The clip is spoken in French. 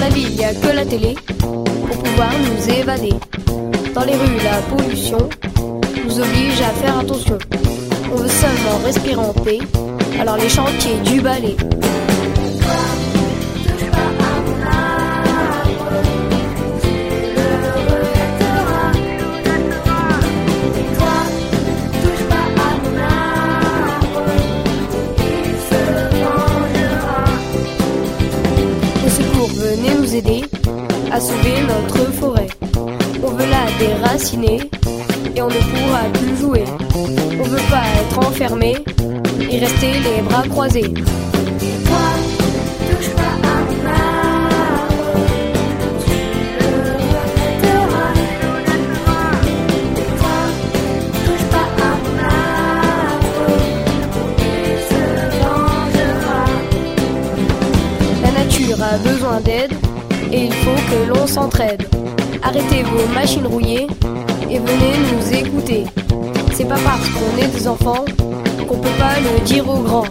a que la télé pour pouvoir nous évader. Dans les rues, la pollution nous oblige à faire attention. On veut seulement respirer en paix, alors les chantiers du balai. À sauver notre forêt. On veut la déraciner et on ne pourra plus jouer. On veut pas être enfermé et rester les bras croisés. La nature a besoin d'aide et il faut que l'on s'entraide. Arrêtez vos machines rouillées et venez nous écouter. C'est pas parce qu'on est des enfants qu'on peut pas le dire aux grands.